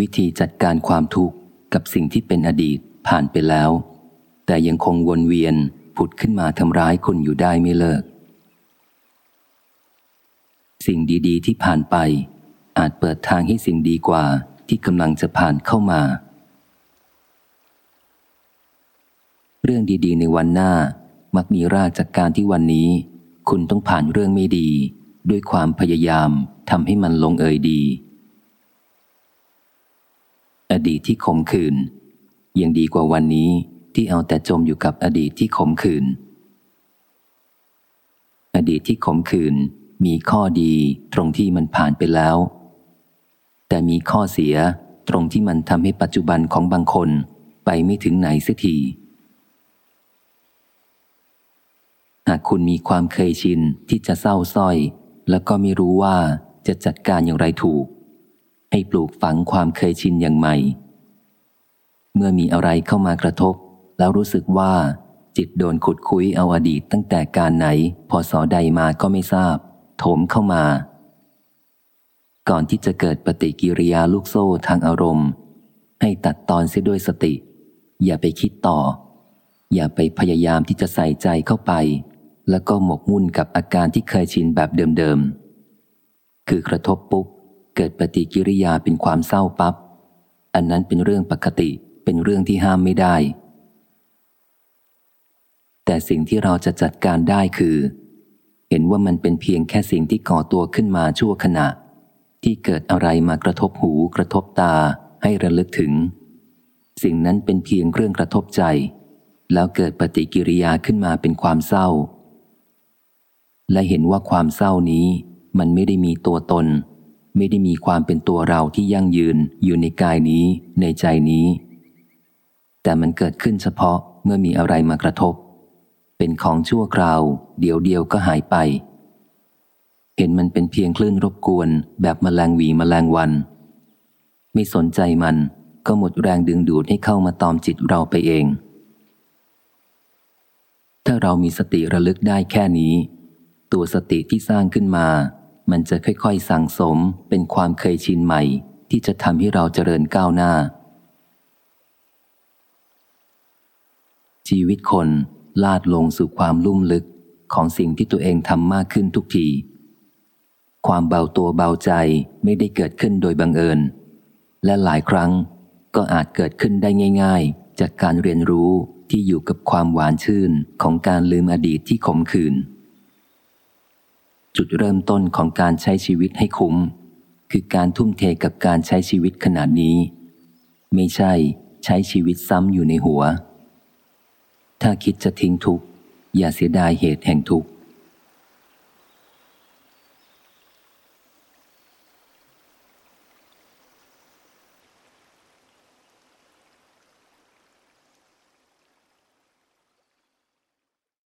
วิธีจัดการความทุกข์กับสิ่งที่เป็นอดีตผ่านไปแล้ว แต่ยังคงวนเวียนผุดขึ้นมาทำร้ายคุณอยู่ได้ไม่เลิก สิ่งดีๆ ที่ผ่านไป อาจเปิดทางให้สิ่งดีกว่าที่กำลังจะผ่านเข้ามา เรื่องดีๆ ในวันหน้ามักมีรากจากการที่วันนี้ คุณต้องผ่านเรื่องไม่ดี ด้วยความพยายามทำให้มันลงเอยดี ดีตที่ขมขื่นยังดีกว่าวันนี้ที่เอาแต่จมอยู่กับอดีตที่ขมขื่นอดีตที่ขมขื่นมีข้อดีตรงที่มันผ่านไปแล้ว แต่มีข้อเสียตรงที่มันทำให้ปัจจุบันของบางคนไปไม่ถึงไหนสักทีหากคุณมีความเคยชินที่จะเศร้าส้อย แล้วก็ไม่รู้ว่าจะจัดการอย่างไรถูก ให้ปลูกฝังความเคยชินอย่างใหม่ เมื่อมีอะไรเข้ามากระทบ แล้วรู้สึกว่า จิตโดนขุดคุยเอาอดีตตั้งแต่การไหน พอสอใดมาก็ไม่ทราบ โถมเข้ามา ก่อนที่จะเกิดปฏิกิริยาลูกโซ่ทางอารมณ์ ให้ตัดตอนเสียด้วยสติ อย่าไปคิดต่อ อย่าไปพยายามที่จะใส่ใจเข้าไป แล้วก็หมกมุ่นกับอาการที่เคยชินแบบเดิมๆคือกระทบปุ๊บ เกิดปฏิกิริยาเป็นความเศร้าปับ๊บอันนั้นเป็นเรื่องปกติเป็นเรื่องที่ห้ามไม่ได้ แต่สิ่งที่เราจะจัดการได้คือ เห็นว่ามันเป็นเพียงแค่สิ่งที่ก่อตัวขึ้นมาชั่วขณะ ที่เกิดอะไรมากระทบหูกระทบตาให้ระลึกถึง สิ่งนั้นเป็นเพียงเครื่องกระทบใจ แล้วเกิดปฏิกิริยาขึ้นมาเป็นความเศร้า และเห็นว่าความเศร้านี้มันไม่ได้มีตัวตน ไม่ได้มีความเป็นตัวเราที่ยั่งยืนอยู่ในกายนี้ในใจนี้ แต่มันเกิดขึ้นเฉพาะเมื่อมีอะไรมากระทบ เป็นของชั่วคราว เดี๋ยวเดียวก็หายไป เห็นมันเป็นเพียงคลื่นรบกวน แบบมแมลงวีมแมลงวัน ไม่สนใจมันก็หมดแรงดึงดูดให้เข้ามาตอมจิตเราไปเอง ถ้าเรามีสติระลึกได้แค่นี้ ตัวสติที่สร้างขึ้นมา มันจะค่อยๆสั่งสมเป็นความเคยชินใหม่ ที่จะทำให้เราเจริญก้าวหน้า ชีวิตคนลาดลงสู่ความลุ่มลึกของสิ่งที่ตัวเองทำมากขึ้นทุกที ความเบาตัวเบาใจไม่ได้เกิดขึ้นโดยบังเอิญ และหลายครั้งก็อาจเกิดขึ้นได้ง่าย ๆ จากการเรียนรู้ที่อยู่กับความหวานชื่นของการลืมอดีตที่ขมขื่น จุดเริ่มต้นของการใช้ชีวิตให้คุ้ม คือการทุ่มเทกับการใช้ชีวิตขนาดนี้ ไม่ใช่ใช้ชีวิตซ้ำอยู่ในหัว ถ้าคิดจะทิ้งทุกอย่าเสียดายเหตุแห่งทุกข์